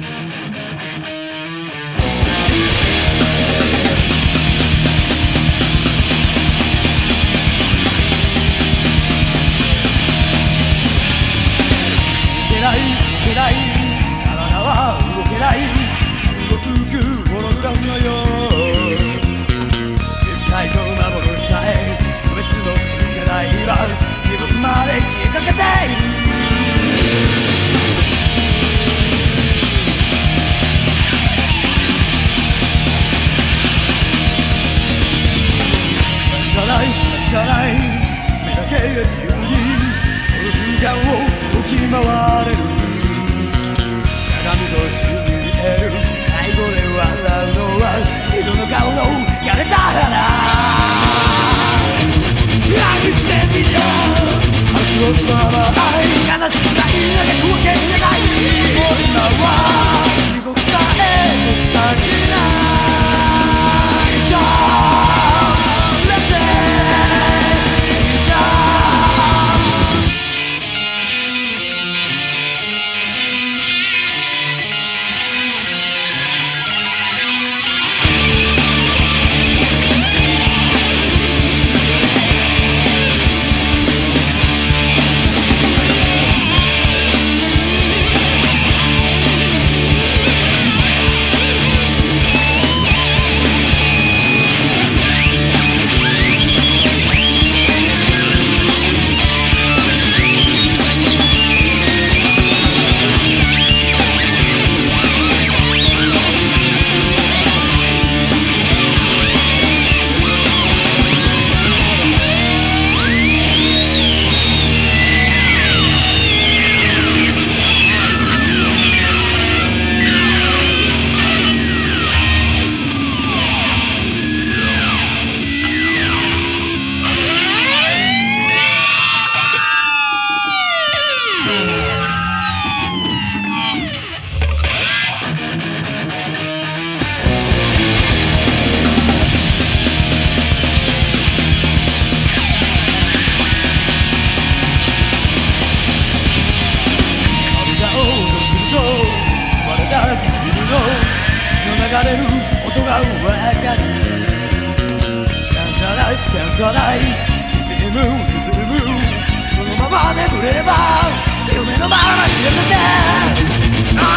けない動けない体は動けない。目だけが自由にこの空間を動き回れる。鏡越しに見える。背後で笑うのは人の顔のやれた花愛してみよう悪をすがわかる。スキャンじゃないスキャンじゃないリズムリズムこのまま眠れれば夢のまま知らせてあ